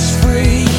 free.